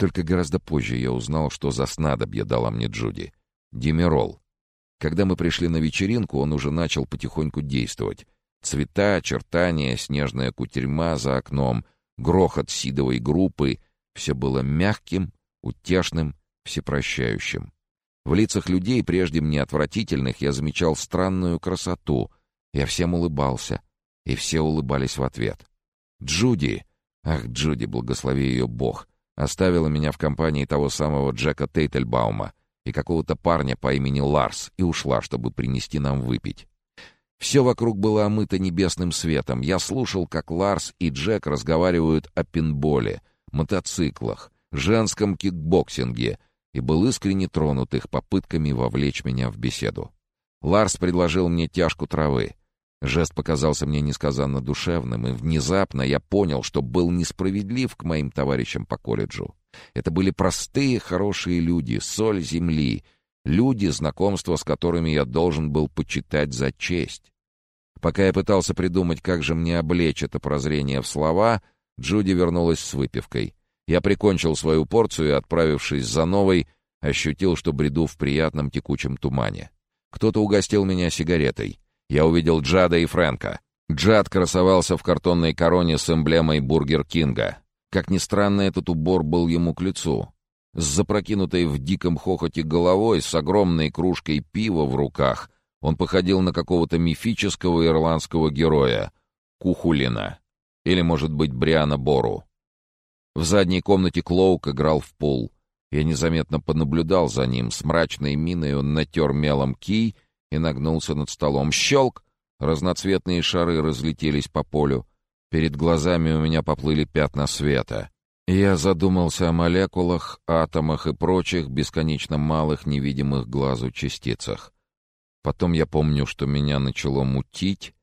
Только гораздо позже я узнал, что за снадобье дала мне Джуди. Димерол. Когда мы пришли на вечеринку, он уже начал потихоньку действовать. Цвета, очертания, снежная кутерьма за окном, грохот сидовой группы — все было мягким, утешным, всепрощающим. В лицах людей, прежде мне отвратительных, я замечал странную красоту. Я всем улыбался, и все улыбались в ответ. Джуди, ах, Джуди, благослови ее Бог, Оставила меня в компании того самого Джека Тейтельбаума и какого-то парня по имени Ларс и ушла, чтобы принести нам выпить. Все вокруг было омыто небесным светом. Я слушал, как Ларс и Джек разговаривают о пинболе, мотоциклах, женском кикбоксинге и был искренне тронут их попытками вовлечь меня в беседу. Ларс предложил мне затяжку травы. Жест показался мне несказанно душевным, и внезапно я понял, что был несправедлив к моим товарищам по колледжу. Это были простые, хорошие люди, соль земли, люди, знакомство с которыми я должен был почитать за честь. Пока я пытался придумать, как же мне облечь это прозрение в слова, Джуди вернулась с выпивкой. Я прикончил свою порцию и, отправившись за новой, ощутил, что бреду в приятном текучем тумане. Кто-то угостил меня сигаретой — я увидел Джада и Фрэнка. Джад красовался в картонной короне с эмблемой Бургер Кинга. Как ни странно, этот убор был ему к лицу. С запрокинутой в диком хохоте головой, с огромной кружкой пива в руках, он походил на какого-то мифического ирландского героя — Кухулина. Или, может быть, Бриана Бору. В задней комнате Клоук играл в пул. Я незаметно понаблюдал за ним. С мрачной миной он натер мелом кий — и нагнулся над столом. Щелк! Разноцветные шары разлетелись по полю. Перед глазами у меня поплыли пятна света. Я задумался о молекулах, атомах и прочих бесконечно малых невидимых глазу частицах. Потом я помню, что меня начало мутить,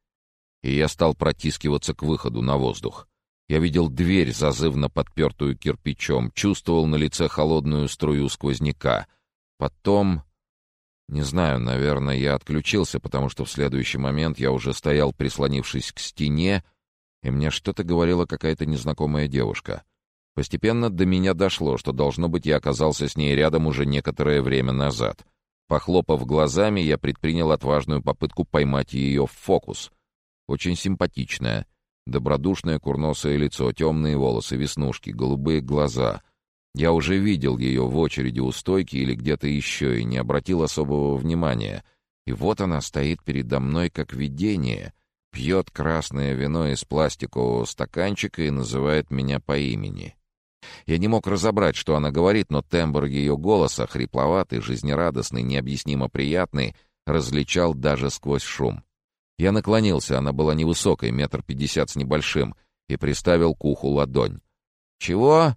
и я стал протискиваться к выходу на воздух. Я видел дверь, зазывно подпертую кирпичом, чувствовал на лице холодную струю сквозняка. Потом не знаю, наверное, я отключился, потому что в следующий момент я уже стоял, прислонившись к стене, и мне что-то говорила какая-то незнакомая девушка. Постепенно до меня дошло, что, должно быть, я оказался с ней рядом уже некоторое время назад. Похлопав глазами, я предпринял отважную попытку поймать ее в фокус. Очень симпатичная, добродушное курносое лицо, темные волосы, веснушки, голубые глаза — я уже видел ее в очереди у стойки или где-то еще и не обратил особого внимания. И вот она стоит передо мной как видение, пьет красное вино из пластикового стаканчика и называет меня по имени. Я не мог разобрать, что она говорит, но тембр ее голоса, хрипловатый, жизнерадостный, необъяснимо приятный, различал даже сквозь шум. Я наклонился, она была невысокой, метр пятьдесят с небольшим, и приставил к уху ладонь. «Чего?»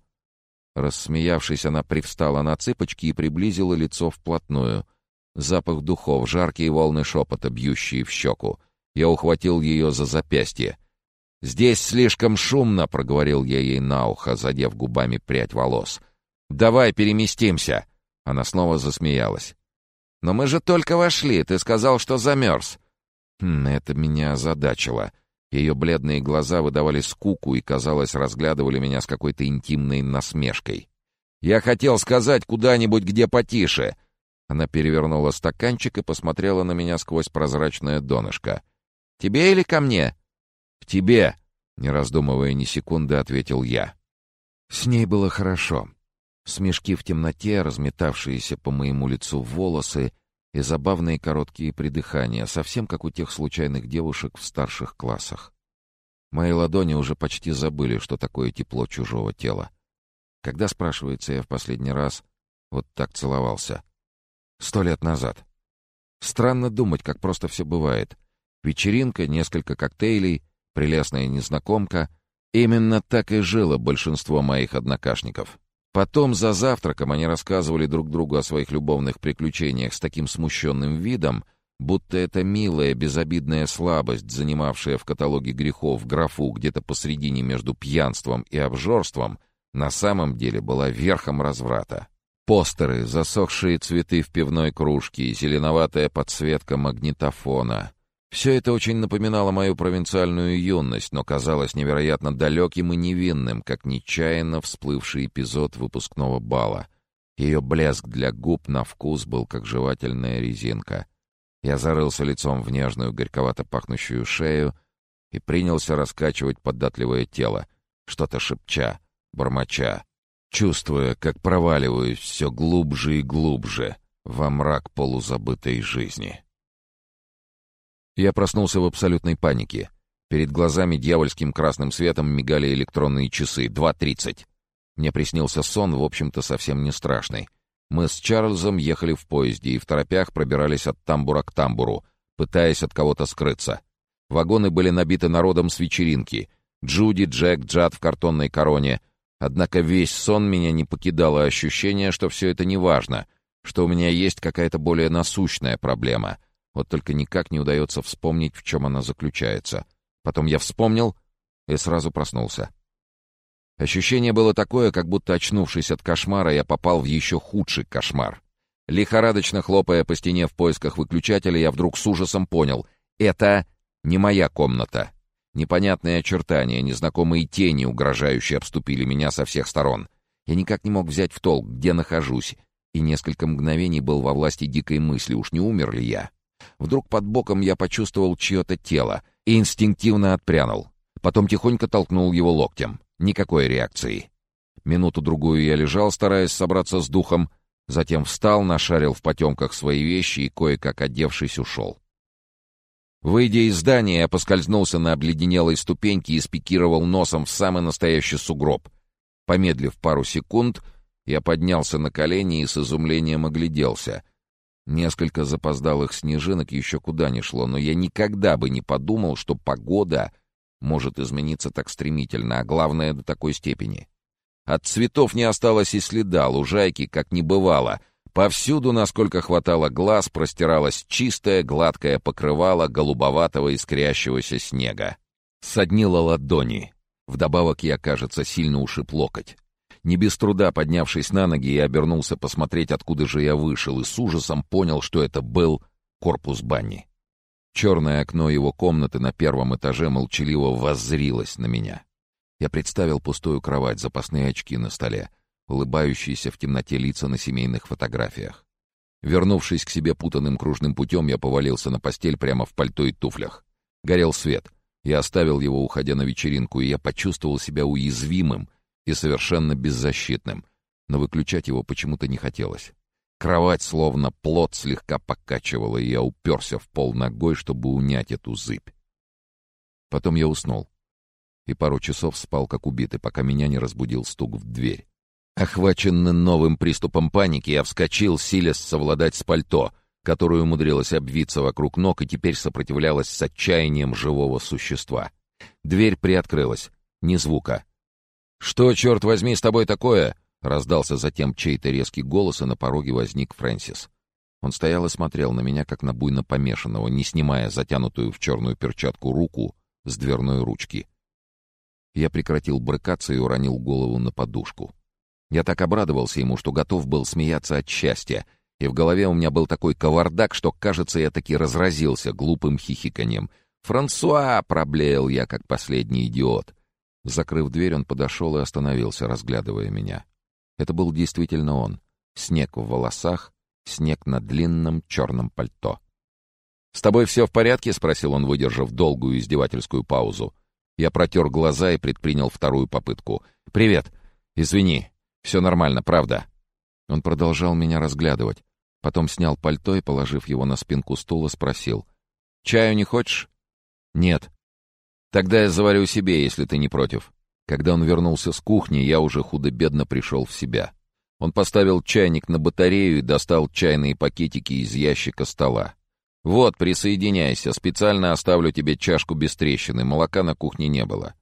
Рассмеявшись, она привстала на цыпочки и приблизила лицо вплотную. Запах духов, жаркие волны шепота, бьющие в щеку. Я ухватил ее за запястье. «Здесь слишком шумно», — проговорил я ей на ухо, задев губами прядь волос. «Давай переместимся!» Она снова засмеялась. «Но мы же только вошли, ты сказал, что замерз». Хм, это меня озадачило. Ее бледные глаза выдавали скуку и, казалось, разглядывали меня с какой-то интимной насмешкой. «Я хотел сказать куда-нибудь, где потише!» Она перевернула стаканчик и посмотрела на меня сквозь прозрачное донышко. «Тебе или ко мне?» «К тебе!» — не раздумывая ни секунды, ответил я. С ней было хорошо. Смешки в темноте, разметавшиеся по моему лицу волосы и забавные короткие придыхания, совсем как у тех случайных девушек в старших классах. Мои ладони уже почти забыли, что такое тепло чужого тела. Когда, спрашивается, я в последний раз вот так целовался? Сто лет назад. Странно думать, как просто все бывает. Вечеринка, несколько коктейлей, прелестная незнакомка. Именно так и жило большинство моих однокашников. Потом за завтраком они рассказывали друг другу о своих любовных приключениях с таким смущенным видом, будто это милая, безобидная слабость, занимавшая в каталоге грехов графу где-то посредине между пьянством и обжорством, на самом деле была верхом разврата. Постеры, засохшие цветы в пивной кружке, зеленоватая подсветка магнитофона. Все это очень напоминало мою провинциальную юность, но казалось невероятно далеким и невинным, как нечаянно всплывший эпизод выпускного бала. Ее блеск для губ на вкус был как жевательная резинка. Я зарылся лицом в нежную, горьковато пахнущую шею и принялся раскачивать податливое тело, что-то шепча, бормоча, чувствуя, как проваливаюсь все глубже и глубже во мрак полузабытой жизни. Я проснулся в абсолютной панике. Перед глазами дьявольским красным светом мигали электронные часы. 2.30. Мне приснился сон, в общем-то, совсем не страшный. Мы с Чарльзом ехали в поезде и в торопях пробирались от тамбура к тамбуру, пытаясь от кого-то скрыться. Вагоны были набиты народом с вечеринки. Джуди, Джек, Джад в картонной короне. Однако весь сон меня не покидало ощущение, что все это неважно, что у меня есть какая-то более насущная проблема — вот только никак не удается вспомнить, в чем она заключается. Потом я вспомнил и сразу проснулся. Ощущение было такое, как будто, очнувшись от кошмара, я попал в еще худший кошмар. Лихорадочно хлопая по стене в поисках выключателя, я вдруг с ужасом понял — это не моя комната. Непонятные очертания, незнакомые тени, угрожающие, обступили меня со всех сторон. Я никак не мог взять в толк, где нахожусь, и несколько мгновений был во власти дикой мысли, уж не умер ли я. Вдруг под боком я почувствовал чье-то тело и инстинктивно отпрянул. Потом тихонько толкнул его локтем. Никакой реакции. Минуту-другую я лежал, стараясь собраться с духом, затем встал, нашарил в потемках свои вещи и, кое-как одевшись, ушел. Выйдя из здания, я поскользнулся на обледенелой ступеньке и спикировал носом в самый настоящий сугроб. Помедлив пару секунд, я поднялся на колени и с изумлением огляделся. Несколько запоздалых снежинок еще куда ни шло, но я никогда бы не подумал, что погода может измениться так стремительно, а главное, до такой степени. От цветов не осталось и следа, лужайки как не бывало. Повсюду, насколько хватало глаз, простиралось чистое, гладкое покрывало голубоватого искрящегося снега. Соднило ладони. Вдобавок я, кажется, сильно ушиб локоть. Не без труда поднявшись на ноги, я обернулся посмотреть, откуда же я вышел, и с ужасом понял, что это был корпус бани. Черное окно его комнаты на первом этаже молчаливо воззрилось на меня. Я представил пустую кровать, запасные очки на столе, улыбающиеся в темноте лица на семейных фотографиях. Вернувшись к себе путанным кружным путем, я повалился на постель прямо в пальто и туфлях. Горел свет. Я оставил его, уходя на вечеринку, и я почувствовал себя уязвимым и совершенно беззащитным, но выключать его почему-то не хотелось. Кровать словно плод слегка покачивала, и я уперся в пол ногой, чтобы унять эту зыбь. Потом я уснул. И пару часов спал как убитый, пока меня не разбудил стук в дверь. Охваченный новым приступом паники, я вскочил, силясь совладать с пальто, которое умудрилось обвиться вокруг ног и теперь сопротивлялось с отчаянием живого существа. Дверь приоткрылась. Ни звука. «Что, черт возьми, с тобой такое?» — раздался затем чей-то резкий голос, и на пороге возник Фрэнсис. Он стоял и смотрел на меня, как на буйно помешанного, не снимая затянутую в черную перчатку руку с дверной ручки. Я прекратил брыкаться и уронил голову на подушку. Я так обрадовался ему, что готов был смеяться от счастья, и в голове у меня был такой кавардак, что, кажется, я таки разразился глупым хихиканьем. «Франсуа!» — проблеял я, как последний идиот. Закрыв дверь, он подошел и остановился, разглядывая меня. Это был действительно он. Снег в волосах, снег на длинном черном пальто. «С тобой все в порядке?» — спросил он, выдержав долгую издевательскую паузу. Я протер глаза и предпринял вторую попытку. «Привет. Извини. Все нормально, правда?» Он продолжал меня разглядывать. Потом снял пальто и, положив его на спинку стула, спросил. «Чаю не хочешь?» «Нет», Тогда я заварю себе, если ты не против. Когда он вернулся с кухни, я уже худо-бедно пришел в себя. Он поставил чайник на батарею и достал чайные пакетики из ящика стола. «Вот, присоединяйся, специально оставлю тебе чашку без трещины, молока на кухне не было».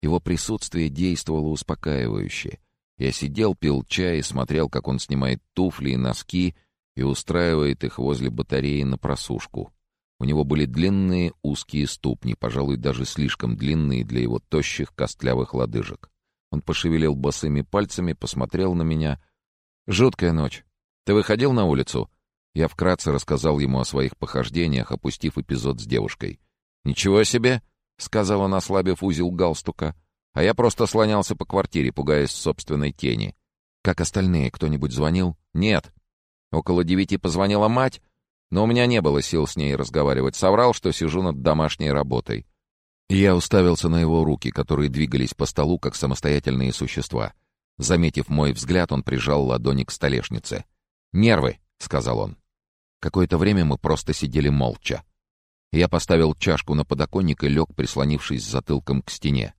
Его присутствие действовало успокаивающе. Я сидел, пил чай и смотрел, как он снимает туфли и носки и устраивает их возле батареи на просушку. У него были длинные узкие ступни, пожалуй, даже слишком длинные для его тощих костлявых лодыжек. Он пошевелил босыми пальцами, посмотрел на меня. «Жуткая ночь. Ты выходил на улицу?» Я вкратце рассказал ему о своих похождениях, опустив эпизод с девушкой. «Ничего себе!» — сказал он, ослабив узел галстука. «А я просто слонялся по квартире, пугаясь собственной тени. Как остальные, кто-нибудь звонил?» «Нет». Около девяти позвонила мать, но у меня не было сил с ней разговаривать. Соврал, что сижу над домашней работой. Я уставился на его руки, которые двигались по столу, как самостоятельные существа. Заметив мой взгляд, он прижал ладони к столешнице. «Нервы», — сказал он. Какое-то время мы просто сидели молча. Я поставил чашку на подоконник и лег, прислонившись затылком к стене.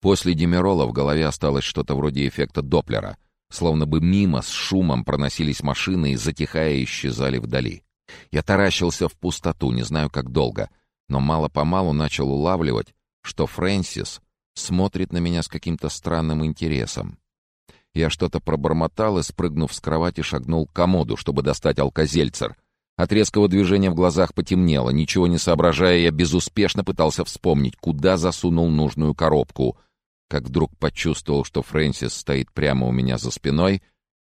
После Демирола в голове осталось что-то вроде эффекта Доплера, словно бы мимо с шумом проносились машины и, затихая, исчезали вдали. Я таращился в пустоту, не знаю как долго, но мало-помалу начал улавливать, что Фрэнсис смотрит на меня с каким-то странным интересом. Я что-то пробормотал и, спрыгнув с кровати, шагнул к комоду, чтобы достать алкозельцер — от резкого движения в глазах потемнело. Ничего не соображая, я безуспешно пытался вспомнить, куда засунул нужную коробку. Как вдруг почувствовал, что Фрэнсис стоит прямо у меня за спиной,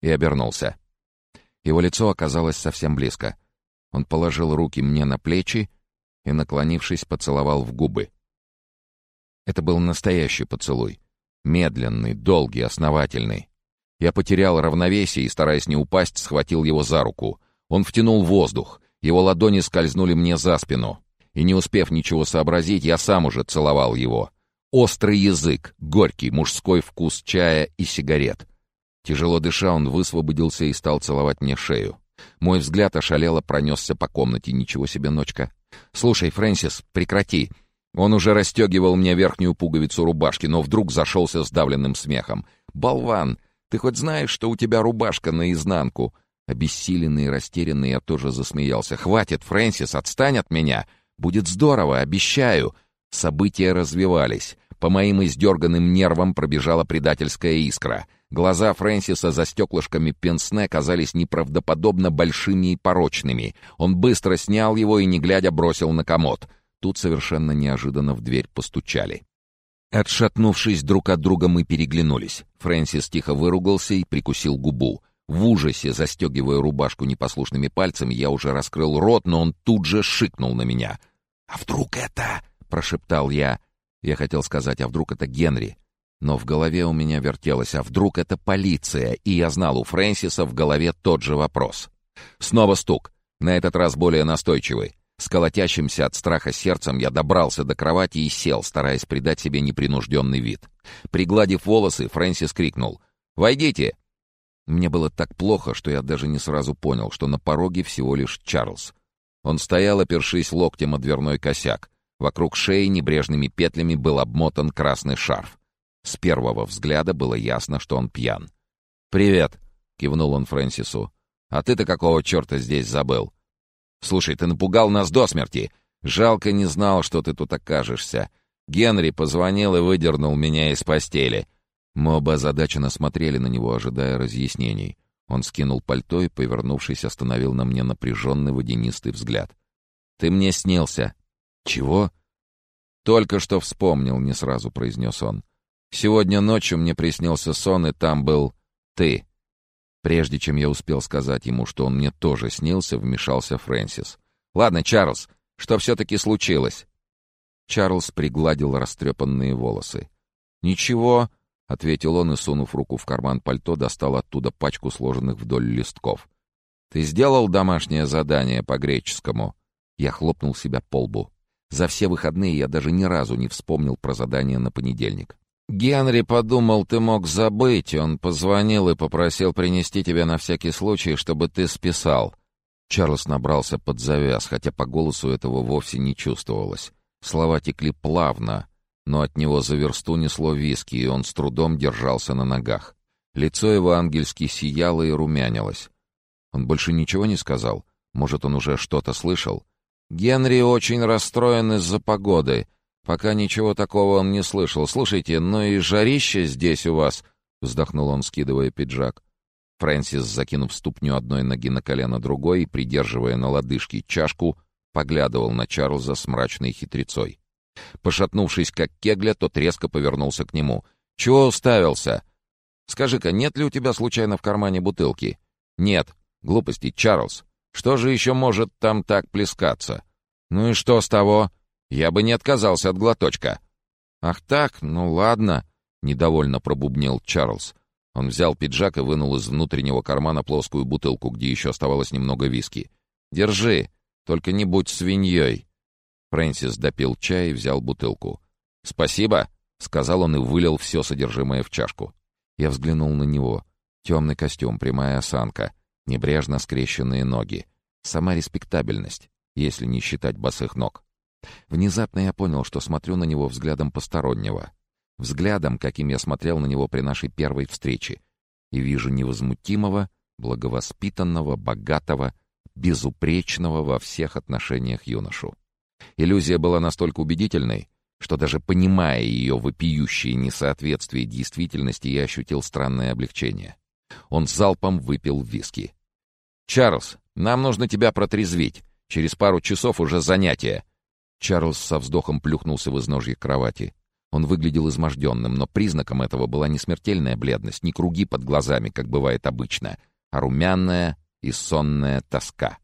и обернулся. Его лицо оказалось совсем близко. Он положил руки мне на плечи и, наклонившись, поцеловал в губы. Это был настоящий поцелуй. Медленный, долгий, основательный. Я потерял равновесие и, стараясь не упасть, схватил его за руку — он втянул воздух, его ладони скользнули мне за спину. И не успев ничего сообразить, я сам уже целовал его. Острый язык, горький мужской вкус чая и сигарет. Тяжело дыша, он высвободился и стал целовать мне шею. Мой взгляд ошалело пронесся по комнате. Ничего себе ночка. «Слушай, Фрэнсис, прекрати!» Он уже расстегивал мне верхнюю пуговицу рубашки, но вдруг зашелся сдавленным смехом. «Болван! Ты хоть знаешь, что у тебя рубашка наизнанку? Обессиленный и растерянный я тоже засмеялся. «Хватит, Фрэнсис, отстань от меня! Будет здорово, обещаю!» События развивались. По моим издерганным нервам пробежала предательская искра. Глаза Фрэнсиса за стеклышками пенсне казались неправдоподобно большими и порочными. Он быстро снял его и, не глядя, бросил на комод. Тут совершенно неожиданно в дверь постучали. Отшатнувшись друг от друга, мы переглянулись. Фрэнсис тихо выругался и прикусил губу. В ужасе, застегивая рубашку непослушными пальцами, я уже раскрыл рот, но он тут же шикнул на меня. «А вдруг это...» — прошептал я. Я хотел сказать, а вдруг это Генри? Но в голове у меня вертелось, а вдруг это полиция? И я знал, у Фрэнсиса в голове тот же вопрос. Снова стук, на этот раз более настойчивый. С колотящимся от страха сердцем я добрался до кровати и сел, стараясь придать себе непринужденный вид. Пригладив волосы, Фрэнсис крикнул «Войдите!» Мне было так плохо, что я даже не сразу понял, что на пороге всего лишь Чарльз. Он стоял, опершись локтем о дверной косяк. Вокруг шеи небрежными петлями был обмотан красный шарф. С первого взгляда было ясно, что он пьян. «Привет!» — кивнул он Фрэнсису. «А ты-то какого черта здесь забыл?» «Слушай, ты напугал нас до смерти. Жалко не знал, что ты тут окажешься. Генри позвонил и выдернул меня из постели. Мы оба озадаченно смотрели на него, ожидая разъяснений. Он скинул пальто и, повернувшись, остановил на мне напряженный водянистый взгляд. «Ты мне снился». «Чего?» «Только что вспомнил», — не сразу произнес он. «Сегодня ночью мне приснился сон, и там был ты». Прежде чем я успел сказать ему, что он мне тоже снился, вмешался Фрэнсис. «Ладно, Чарльз, что все-таки случилось?» Чарльз пригладил растрепанные волосы. «Ничего», — ответил он и, сунув руку в карман пальто, достал оттуда пачку сложенных вдоль листков. «Ты сделал домашнее задание по греческому?» Я хлопнул себя по лбу. За все выходные я даже ни разу не вспомнил про задание на понедельник. «Генри подумал, ты мог забыть. Он позвонил и попросил принести тебя на всякий случай, чтобы ты списал». Чарльз набрался под завяз, хотя по голосу этого вовсе не чувствовалось. Слова текли плавно, но от него за версту несло виски, и он с трудом держался на ногах. Лицо его ангельски сияло и румянилось. Он больше ничего не сказал? Может, он уже что-то слышал? «Генри очень расстроен из-за погоды. Пока ничего такого он не слышал. Слушайте, ну и жарище здесь у вас!» — вздохнул он, скидывая пиджак. Фрэнсис, закинув ступню одной ноги на колено другой и придерживая на лодыжке чашку, поглядывал на Чарльза с мрачной хитрецой. Пошатнувшись, как кегля, тот резко повернулся к нему. «Чего уставился? Скажи-ка, нет ли у тебя случайно в кармане бутылки?» «Нет. Глупости, Чарльз. Что же еще может там так плескаться? Ну и что с того? Я бы не отказался от глоточка. Ах так, ну ладно, недовольно пробубнил Чарльз. Он взял пиджак и вынул из внутреннего кармана плоскую бутылку, где еще оставалось немного виски. «Держи, только не будь свиньей!» Фрэнсис допил чай и взял бутылку. «Спасибо!» — сказал он и вылил все содержимое в чашку. Я взглянул на него. Темный костюм, прямая осанка, небрежно скрещенные ноги. Сама респектабельность, если не считать босых ног. Внезапно я понял, что смотрю на него взглядом постороннего. Взглядом, каким я смотрел на него при нашей первой встрече. И вижу невозмутимого, благовоспитанного, богатого, безупречного во всех отношениях юношу. Иллюзия была настолько убедительной, что даже понимая ее вопиющее несоответствие действительности, я ощутил странное облегчение. Он залпом выпил виски. «Чарльз, нам нужно тебя протрезвить. Через пару часов уже занятие». Чарльз со вздохом плюхнулся в изножье кровати. Он выглядел изможденным, но признаком этого была не смертельная бледность, не круги под глазами, как бывает обычно, а румяная и сонная тоска.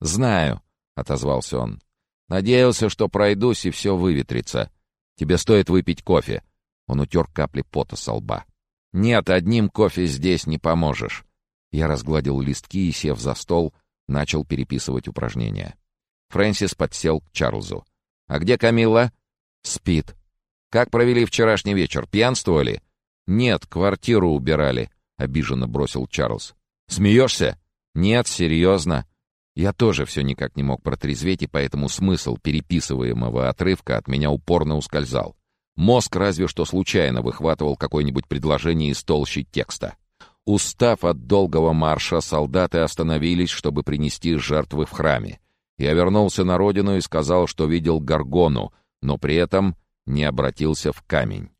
«Знаю», — отозвался он. «Надеялся, что пройдусь, и все выветрится. Тебе стоит выпить кофе». Он утер капли пота со лба. «Нет, одним кофе здесь не поможешь». Я разгладил листки и, сев за стол, начал переписывать упражнения. Фрэнсис подсел к Чарльзу. «А где Камилла?» «Спит». «Как провели вчерашний вечер? Пьянствовали?» «Нет, квартиру убирали», — обиженно бросил Чарльз. «Смеешься?» «Нет, серьезно». Я тоже все никак не мог протрезветь, и поэтому смысл переписываемого отрывка от меня упорно ускользал. Мозг разве что случайно выхватывал какое-нибудь предложение из толщи текста. Устав от долгого марша, солдаты остановились, чтобы принести жертвы в храме. Я вернулся на родину и сказал, что видел Гаргону, но при этом не обратился в камень.